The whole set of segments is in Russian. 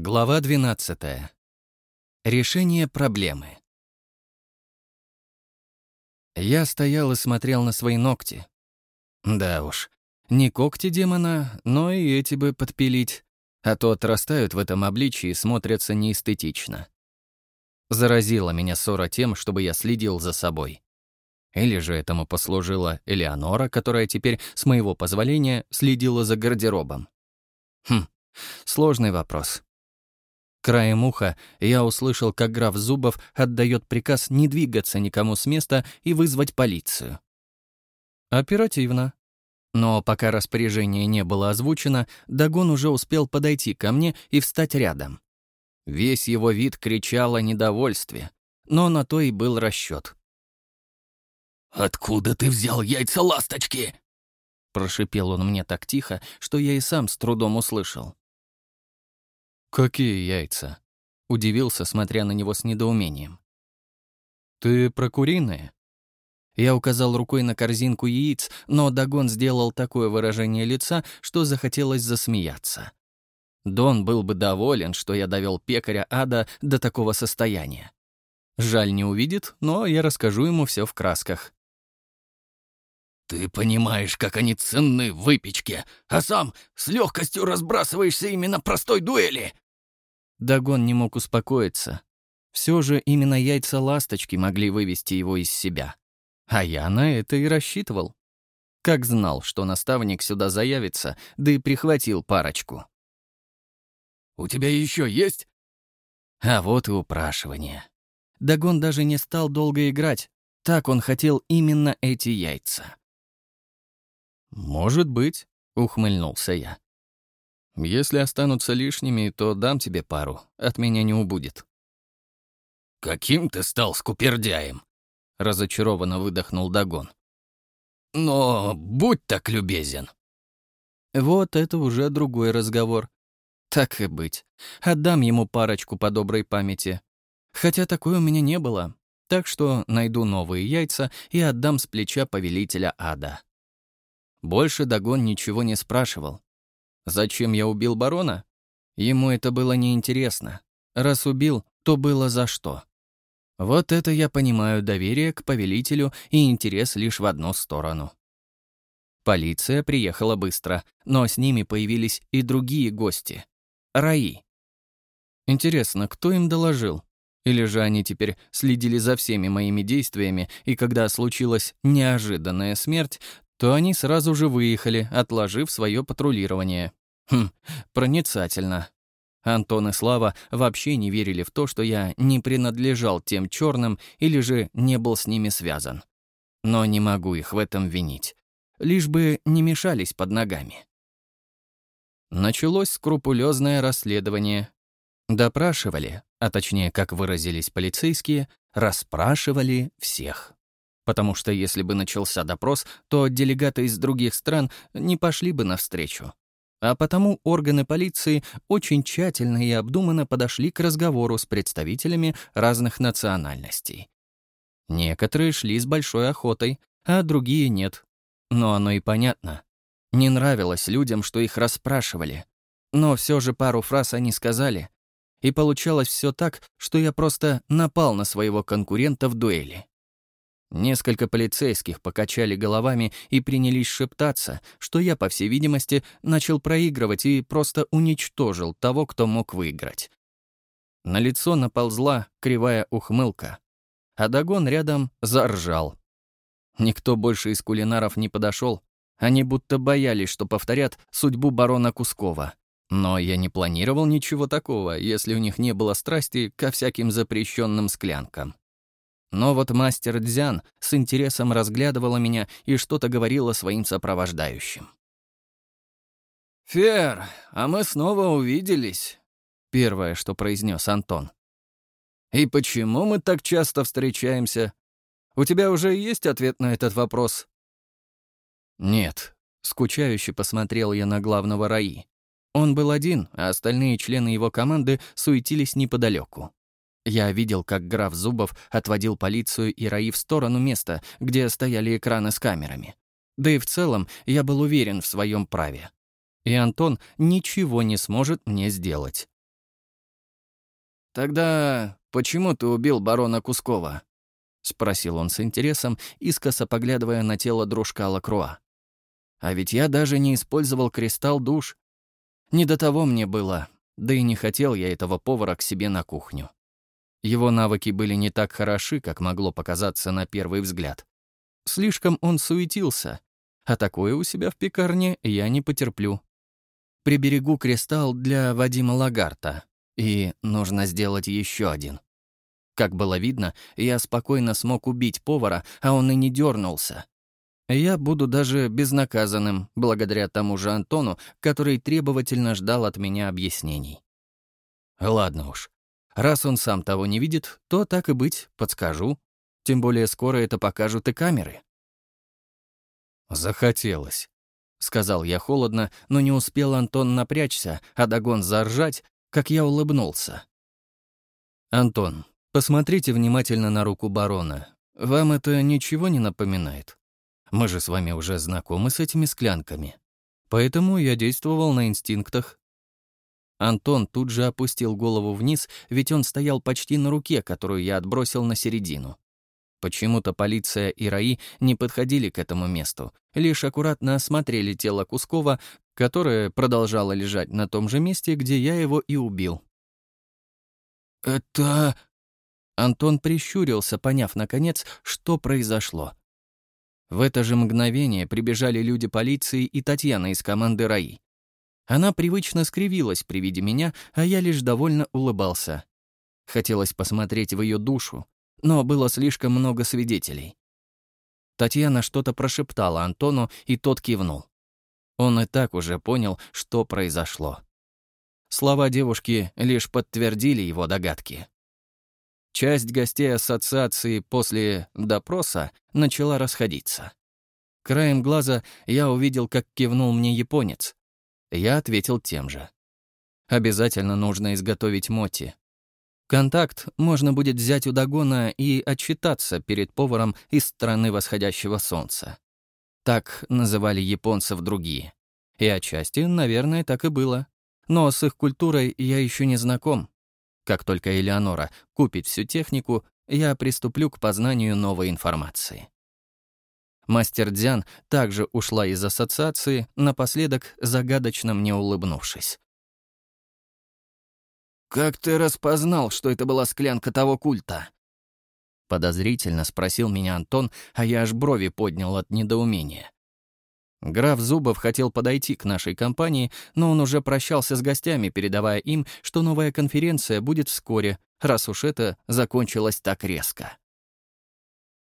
Глава 12. Решение проблемы. Я стоял и смотрел на свои ногти. Да уж, не когти демона, но и эти бы подпилить, а то отрастают в этом обличии и смотрятся неэстетично. Заразила меня ссора тем, чтобы я следил за собой. Или же этому послужила Элеонора, которая теперь, с моего позволения, следила за гардеробом. Хм, сложный вопрос. Краем уха я услышал, как граф Зубов отдает приказ не двигаться никому с места и вызвать полицию. Оперативно. Но пока распоряжение не было озвучено, Дагон уже успел подойти ко мне и встать рядом. Весь его вид кричал о недовольстве, но на то и был расчет. «Откуда ты взял яйца ласточки?» Прошипел он мне так тихо, что я и сам с трудом услышал. «Какие яйца?» — удивился, смотря на него с недоумением. «Ты про куриные?» Я указал рукой на корзинку яиц, но Дагон сделал такое выражение лица, что захотелось засмеяться. Дон был бы доволен, что я довел пекаря ада до такого состояния. Жаль, не увидит, но я расскажу ему все в красках. «Ты понимаешь, как они ценны в выпечке, а сам с легкостью разбрасываешься именно простой дуэли!» Дагон не мог успокоиться. Все же именно яйца ласточки могли вывести его из себя. А я на это и рассчитывал. Как знал, что наставник сюда заявится, да и прихватил парочку. «У тебя еще есть?» А вот и упрашивание. Дагон даже не стал долго играть. Так он хотел именно эти яйца. «Может быть», — ухмыльнулся я. «Если останутся лишними, то дам тебе пару, от меня не убудет». «Каким ты стал скупердяем?» — разочарованно выдохнул Дагон. «Но будь так любезен». Вот это уже другой разговор. Так и быть. Отдам ему парочку по доброй памяти. Хотя такой у меня не было. Так что найду новые яйца и отдам с плеча повелителя ада. Больше Дагон ничего не спрашивал. Зачем я убил барона? Ему это было неинтересно. Раз убил, то было за что. Вот это я понимаю доверие к повелителю и интерес лишь в одну сторону. Полиция приехала быстро, но с ними появились и другие гости. Раи. Интересно, кто им доложил? Или же они теперь следили за всеми моими действиями, и когда случилась неожиданная смерть, то они сразу же выехали, отложив свое патрулирование. Хм, проницательно. Антон и Слава вообще не верили в то, что я не принадлежал тем черным или же не был с ними связан. Но не могу их в этом винить. Лишь бы не мешались под ногами. Началось скрупулезное расследование. Допрашивали, а точнее, как выразились полицейские, расспрашивали всех потому что если бы начался допрос, то делегаты из других стран не пошли бы навстречу. А потому органы полиции очень тщательно и обдуманно подошли к разговору с представителями разных национальностей. Некоторые шли с большой охотой, а другие нет. Но оно и понятно. Не нравилось людям, что их расспрашивали. Но все же пару фраз они сказали. И получалось все так, что я просто напал на своего конкурента в дуэли. Несколько полицейских покачали головами и принялись шептаться, что я, по всей видимости, начал проигрывать и просто уничтожил того, кто мог выиграть. На лицо наползла кривая ухмылка, а Дагон рядом заржал. Никто больше из кулинаров не подошел, они будто боялись, что повторят судьбу барона Кускова. Но я не планировал ничего такого, если у них не было страсти ко всяким запрещенным склянкам. Но вот мастер Дзян с интересом разглядывала меня и что-то говорила своим сопровождающим. «Фер, а мы снова увиделись», — первое, что произнес Антон. «И почему мы так часто встречаемся? У тебя уже есть ответ на этот вопрос?» «Нет», — скучающе посмотрел я на главного Раи. Он был один, а остальные члены его команды суетились неподалеку. Я видел, как граф Зубов отводил полицию и РАИ в сторону места, где стояли экраны с камерами. Да и в целом я был уверен в своем праве. И Антон ничего не сможет мне сделать. «Тогда почему ты убил барона Кускова?» — спросил он с интересом, искоса поглядывая на тело дружка Лакруа. «А ведь я даже не использовал кристалл душ. Не до того мне было, да и не хотел я этого повара к себе на кухню. Его навыки были не так хороши, как могло показаться на первый взгляд. Слишком он суетился, а такое у себя в пекарне я не потерплю. Приберегу кристалл для Вадима Лагарта, и нужно сделать еще один. Как было видно, я спокойно смог убить повара, а он и не дернулся. Я буду даже безнаказанным, благодаря тому же Антону, который требовательно ждал от меня объяснений. Ладно уж. Раз он сам того не видит, то так и быть, подскажу. Тем более скоро это покажут и камеры. «Захотелось», — сказал я холодно, но не успел Антон напрячься, а Дагон заржать, как я улыбнулся. «Антон, посмотрите внимательно на руку барона. Вам это ничего не напоминает?» Мы же с вами уже знакомы с этими склянками. Поэтому я действовал на инстинктах. Антон тут же опустил голову вниз, ведь он стоял почти на руке, которую я отбросил на середину. Почему-то полиция и РАИ не подходили к этому месту, лишь аккуратно осмотрели тело Кускова, которое продолжало лежать на том же месте, где я его и убил. «Это...» Антон прищурился, поняв, наконец, что произошло. В это же мгновение прибежали люди полиции и Татьяна из команды РАИ. Она привычно скривилась при виде меня, а я лишь довольно улыбался. Хотелось посмотреть в ее душу, но было слишком много свидетелей. Татьяна что-то прошептала Антону, и тот кивнул. Он и так уже понял, что произошло. Слова девушки лишь подтвердили его догадки. Часть гостей ассоциации после допроса начала расходиться. Краем глаза я увидел, как кивнул мне японец. Я ответил тем же. Обязательно нужно изготовить моти. Контакт можно будет взять у Дагона и отчитаться перед поваром из страны восходящего солнца. Так называли японцев другие. И отчасти, наверное, так и было. Но с их культурой я еще не знаком. Как только Элеонора купит всю технику, я приступлю к познанию новой информации. Мастер Дзян также ушла из ассоциации, напоследок загадочно мне улыбнувшись. «Как ты распознал, что это была склянка того культа?» Подозрительно спросил меня Антон, а я аж брови поднял от недоумения. Граф Зубов хотел подойти к нашей компании, но он уже прощался с гостями, передавая им, что новая конференция будет вскоре, раз уж это закончилось так резко.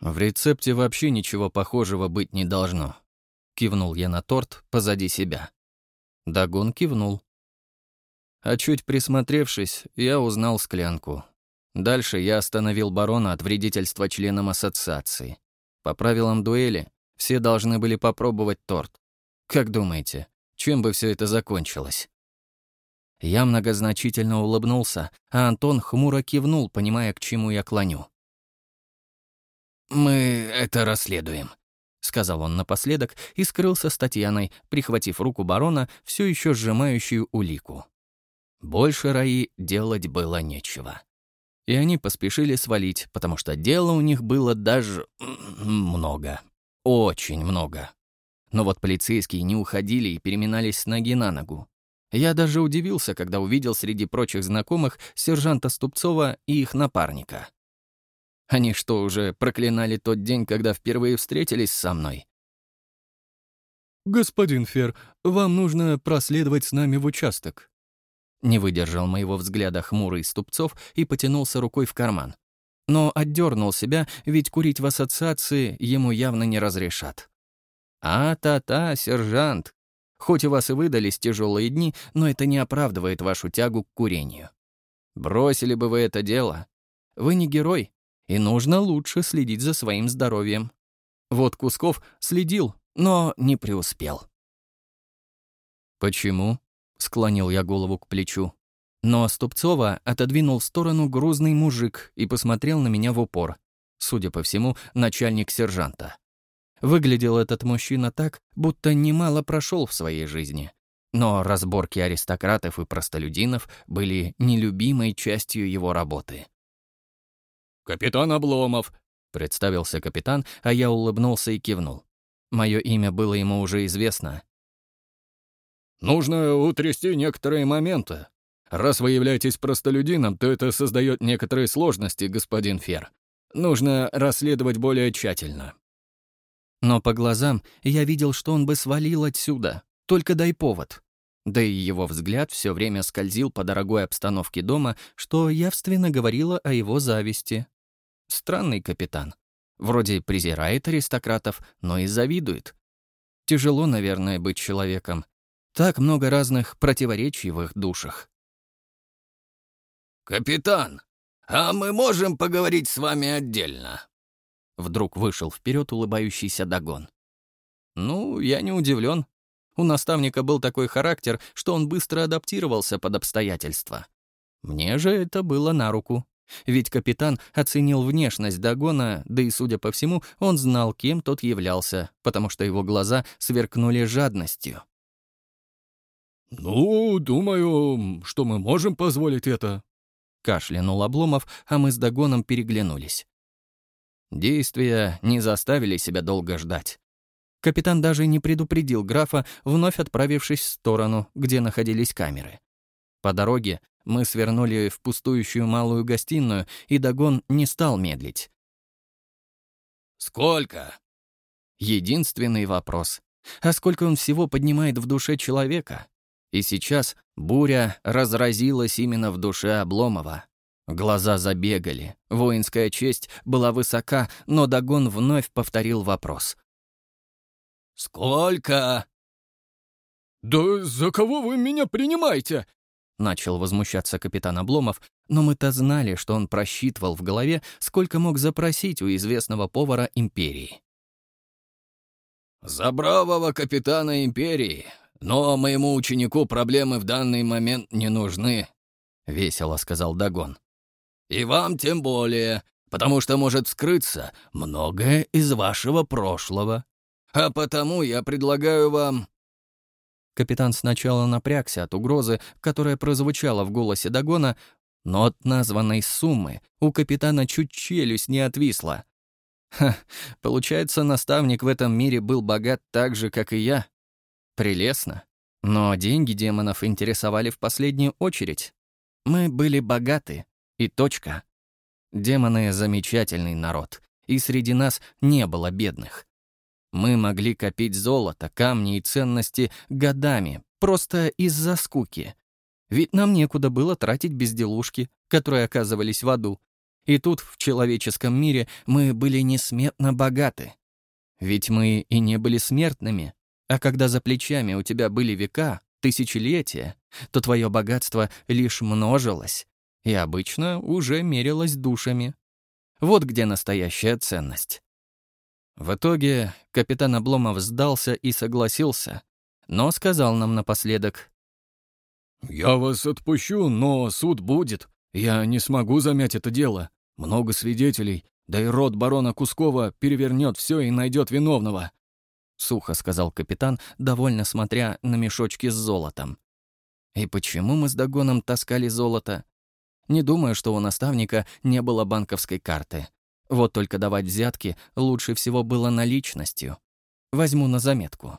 «В рецепте вообще ничего похожего быть не должно», — кивнул я на торт позади себя. Дагон кивнул. А чуть присмотревшись, я узнал склянку. Дальше я остановил барона от вредительства членам ассоциации. По правилам дуэли, все должны были попробовать торт. Как думаете, чем бы все это закончилось? Я многозначительно улыбнулся, а Антон хмуро кивнул, понимая, к чему я клоню. «Мы это расследуем», — сказал он напоследок и скрылся с Татьяной, прихватив руку барона, все еще сжимающую улику. Больше Раи делать было нечего. И они поспешили свалить, потому что дела у них было даже много. Очень много. Но вот полицейские не уходили и переминались с ноги на ногу. Я даже удивился, когда увидел среди прочих знакомых сержанта Ступцова и их напарника. Они что, уже проклинали тот день, когда впервые встретились со мной? «Господин Фер, вам нужно проследовать с нами в участок». Не выдержал моего взгляда хмурый Ступцов и потянулся рукой в карман но отдернул себя, ведь курить в ассоциации ему явно не разрешат. «А-та-та, сержант, хоть у вас и выдались тяжелые дни, но это не оправдывает вашу тягу к курению. Бросили бы вы это дело. Вы не герой, и нужно лучше следить за своим здоровьем. Вот Кусков следил, но не преуспел». «Почему?» — склонил я голову к плечу. Но Ступцова отодвинул в сторону грузный мужик и посмотрел на меня в упор. Судя по всему, начальник сержанта. Выглядел этот мужчина так, будто немало прошел в своей жизни. Но разборки аристократов и простолюдинов были нелюбимой частью его работы. «Капитан Обломов», — представился капитан, а я улыбнулся и кивнул. Мое имя было ему уже известно. «Нужно утрясти некоторые моменты. Раз вы являетесь простолюдином, то это создает некоторые сложности, господин Фер. Нужно расследовать более тщательно». Но по глазам я видел, что он бы свалил отсюда. Только дай повод. Да и его взгляд все время скользил по дорогой обстановке дома, что явственно говорило о его зависти. Странный капитан. Вроде презирает аристократов, но и завидует. Тяжело, наверное, быть человеком. Так много разных противоречий в их душах. «Капитан, а мы можем поговорить с вами отдельно?» Вдруг вышел вперед улыбающийся Дагон. Ну, я не удивлен. У наставника был такой характер, что он быстро адаптировался под обстоятельства. Мне же это было на руку. Ведь капитан оценил внешность Дагона, да и, судя по всему, он знал, кем тот являлся, потому что его глаза сверкнули жадностью. «Ну, думаю, что мы можем позволить это», — кашлянул Обломов, а мы с Дагоном переглянулись. Действия не заставили себя долго ждать. Капитан даже не предупредил графа, вновь отправившись в сторону, где находились камеры. По дороге мы свернули в пустующую малую гостиную, и Дагон не стал медлить. «Сколько?» Единственный вопрос. А сколько он всего поднимает в душе человека? И сейчас буря разразилась именно в душе Обломова. Глаза забегали, воинская честь была высока, но Дагон вновь повторил вопрос. «Сколько?» «Да за кого вы меня принимаете?» Начал возмущаться капитан Обломов, но мы-то знали, что он просчитывал в голове, сколько мог запросить у известного повара империи. «За бравого капитана империи, но моему ученику проблемы в данный момент не нужны», — весело сказал Дагон. И вам тем более, потому что может скрыться многое из вашего прошлого. А потому я предлагаю вам...» Капитан сначала напрягся от угрозы, которая прозвучала в голосе Дагона, но от названной суммы у капитана чуть челюсть не отвисла. Ха, получается, наставник в этом мире был богат так же, как и я. Прелестно. Но деньги демонов интересовали в последнюю очередь. Мы были богаты, и точка. Демоны — замечательный народ, и среди нас не было бедных. Мы могли копить золото, камни и ценности годами, просто из-за скуки. Ведь нам некуда было тратить безделушки, которые оказывались в аду. И тут, в человеческом мире, мы были несметно богаты. Ведь мы и не были смертными. А когда за плечами у тебя были века, тысячелетия, то твое богатство лишь множилось и обычно уже мерилась душами. Вот где настоящая ценность. В итоге капитан Обломов сдался и согласился, но сказал нам напоследок. «Я вас отпущу, но суд будет. Я не смогу замять это дело. Много свидетелей, да и род барона Кускова перевернет все и найдет виновного», — сухо сказал капитан, довольно смотря на мешочки с золотом. «И почему мы с Дагоном таскали золото? Не думаю, что у наставника не было банковской карты. Вот только давать взятки лучше всего было наличностью. Возьму на заметку.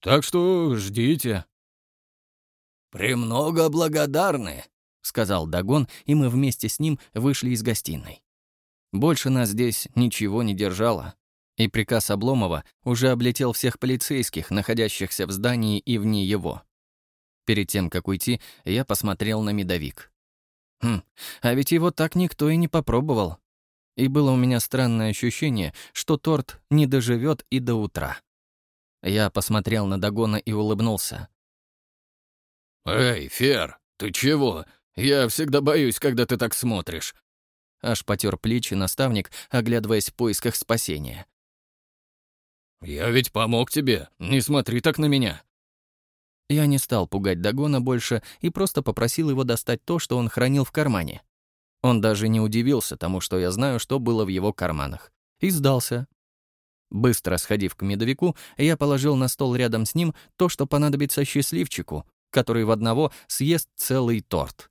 «Так что ждите». «Премного благодарны», — сказал Дагон, и мы вместе с ним вышли из гостиной. Больше нас здесь ничего не держало, и приказ Обломова уже облетел всех полицейских, находящихся в здании и вне его. Перед тем, как уйти, я посмотрел на медовик. Хм, а ведь его так никто и не попробовал. И было у меня странное ощущение, что торт не доживет и до утра. Я посмотрел на Дагона и улыбнулся. «Эй, Фер, ты чего? Я всегда боюсь, когда ты так смотришь». Аж потер плечи наставник, оглядываясь в поисках спасения. «Я ведь помог тебе, не смотри так на меня». Я не стал пугать Дагона больше и просто попросил его достать то, что он хранил в кармане. Он даже не удивился тому, что я знаю, что было в его карманах. И сдался. Быстро сходив к медовику, я положил на стол рядом с ним то, что понадобится счастливчику, который в одного съест целый торт.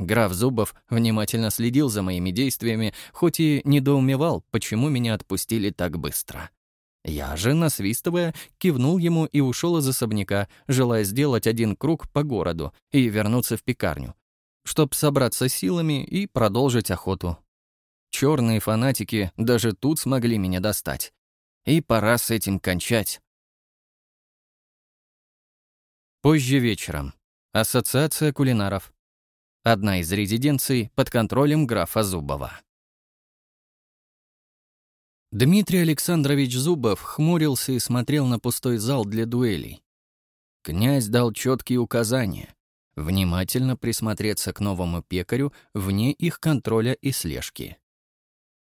Граф Зубов внимательно следил за моими действиями, хоть и недоумевал, почему меня отпустили так быстро. Я же, насвистывая, кивнул ему и ушел из особняка, желая сделать один круг по городу и вернуться в пекарню, чтобы собраться силами и продолжить охоту. Черные фанатики даже тут смогли меня достать. И пора с этим кончать. Позже вечером. Ассоциация кулинаров. Одна из резиденций под контролем графа Зубова. Дмитрий Александрович Зубов хмурился и смотрел на пустой зал для дуэлей. Князь дал четкие указания — внимательно присмотреться к новому пекарю вне их контроля и слежки.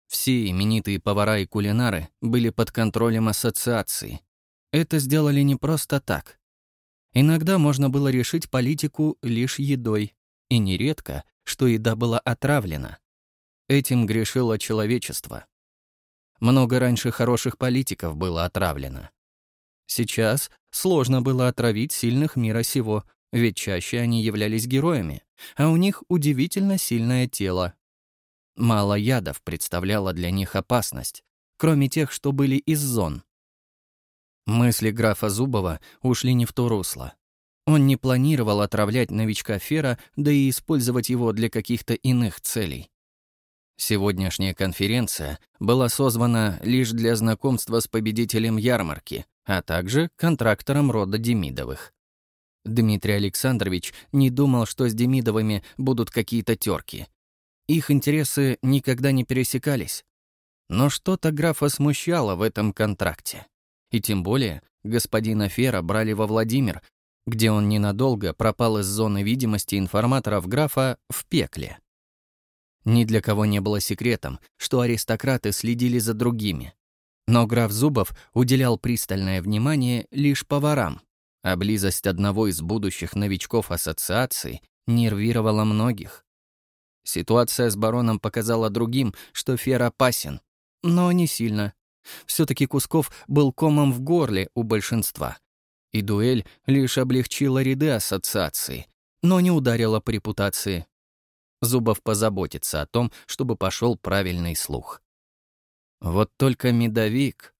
Все именитые повара и кулинары были под контролем ассоциации. Это сделали не просто так. Иногда можно было решить политику лишь едой, и нередко, что еда была отравлена. Этим грешило человечество. Много раньше хороших политиков было отравлено. Сейчас сложно было отравить сильных мира сего, ведь чаще они являлись героями, а у них удивительно сильное тело. Мало ядов представляло для них опасность, кроме тех, что были из зон. Мысли графа Зубова ушли не в то русло. Он не планировал отравлять новичка Фера, да и использовать его для каких-то иных целей. Сегодняшняя конференция была созвана лишь для знакомства с победителем ярмарки, а также контрактором рода Демидовых. Дмитрий Александрович не думал, что с Демидовыми будут какие-то терки. Их интересы никогда не пересекались. Но что-то графа смущало в этом контракте. И тем более господина Фера брали во Владимир, где он ненадолго пропал из зоны видимости информаторов графа в пекле. Ни для кого не было секретом, что аристократы следили за другими. Но граф Зубов уделял пристальное внимание лишь поварам, а близость одного из будущих новичков ассоциации нервировала многих. Ситуация с бароном показала другим, что Фер опасен, но не сильно. все таки Кусков был комом в горле у большинства. И дуэль лишь облегчила ряды ассоциации, но не ударила по репутации. Зубов позаботится о том, чтобы пошел правильный слух. Вот только медовик.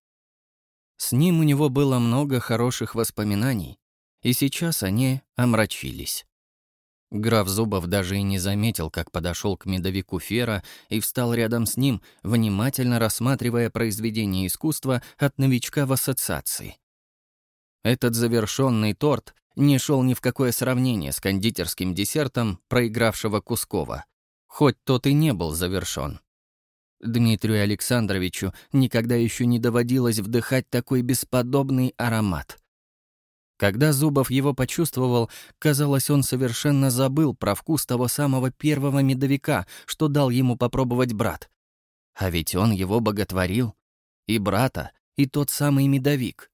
С ним у него было много хороших воспоминаний, и сейчас они омрачились. Граф Зубов даже и не заметил, как подошел к медовику Фера и встал рядом с ним, внимательно рассматривая произведение искусства от новичка в ассоциации. Этот завершенный торт не шел ни в какое сравнение с кондитерским десертом проигравшего Кускова, хоть тот и не был завершен. Дмитрию Александровичу никогда еще не доводилось вдыхать такой бесподобный аромат. Когда Зубов его почувствовал, казалось, он совершенно забыл про вкус того самого первого медовика, что дал ему попробовать брат. А ведь он его боготворил. И брата, и тот самый медовик.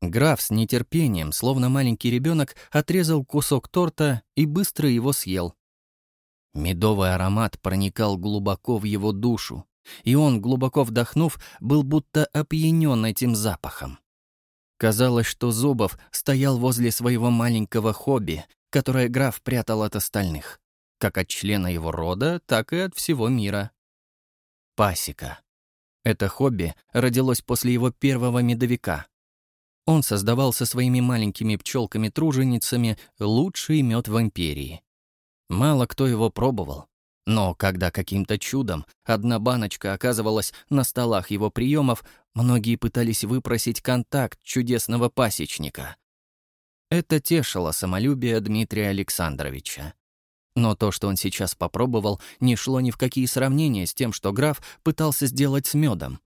Граф с нетерпением, словно маленький ребенок, отрезал кусок торта и быстро его съел. Медовый аромат проникал глубоко в его душу, и он, глубоко вдохнув, был будто опьянен этим запахом. Казалось, что Зубов стоял возле своего маленького хобби, которое граф прятал от остальных, как от члена его рода, так и от всего мира. Пасека. Это хобби родилось после его первого медовика — он создавал со своими маленькими пчелками-труженицами лучший мед в империи. Мало кто его пробовал. Но когда каким-то чудом одна баночка оказывалась на столах его приемов, многие пытались выпросить контакт чудесного пасечника. Это тешило самолюбие Дмитрия Александровича. Но то, что он сейчас попробовал, не шло ни в какие сравнения с тем, что граф пытался сделать с медом.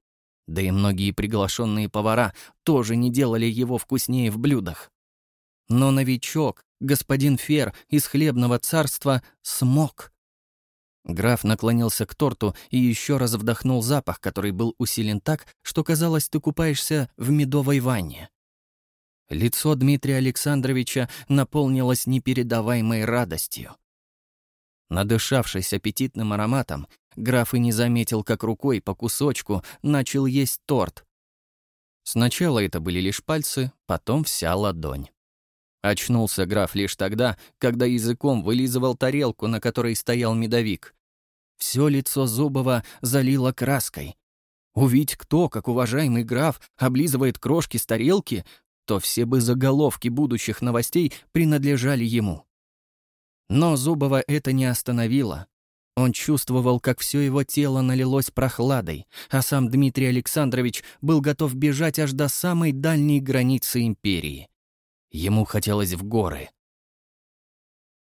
Да и многие приглашенные повара тоже не делали его вкуснее в блюдах. Но новичок, господин Фер из хлебного царства, смог. Граф наклонился к торту и еще раз вдохнул запах, который был усилен так, что казалось, ты купаешься в медовой ванне. Лицо Дмитрия Александровича наполнилось непередаваемой радостью. Надышавшись аппетитным ароматом, граф и не заметил, как рукой по кусочку начал есть торт, Сначала это были лишь пальцы, потом вся ладонь. Очнулся граф лишь тогда, когда языком вылизывал тарелку, на которой стоял медовик. Все лицо Зубова залило краской. Увидь кто, как уважаемый граф, облизывает крошки с тарелки, то все бы заголовки будущих новостей принадлежали ему. Но Зубова это не остановило. Он чувствовал, как все его тело налилось прохладой, а сам Дмитрий Александрович был готов бежать аж до самой дальней границы империи. Ему хотелось в горы.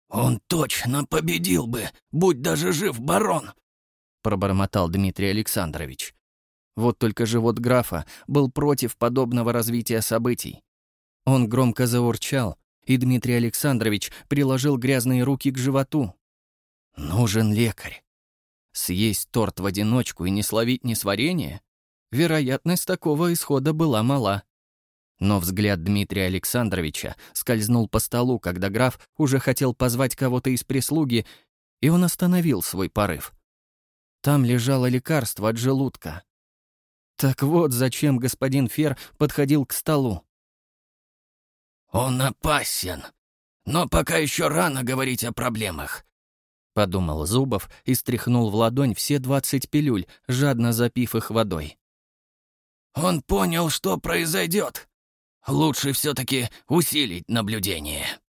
«Он точно победил бы, будь даже жив барон!» пробормотал Дмитрий Александрович. Вот только живот графа был против подобного развития событий. Он громко заурчал, и Дмитрий Александрович приложил грязные руки к животу. Нужен лекарь. Съесть торт в одиночку и не словить несварение? Вероятность такого исхода была мала. Но взгляд Дмитрия Александровича скользнул по столу, когда граф уже хотел позвать кого-то из прислуги, и он остановил свой порыв. Там лежало лекарство от желудка. Так вот, зачем господин Фер подходил к столу. «Он опасен, но пока еще рано говорить о проблемах», — подумал Зубов и стряхнул в ладонь все двадцать пилюль, жадно запив их водой. «Он понял, что произойдет. Лучше все-таки усилить наблюдение».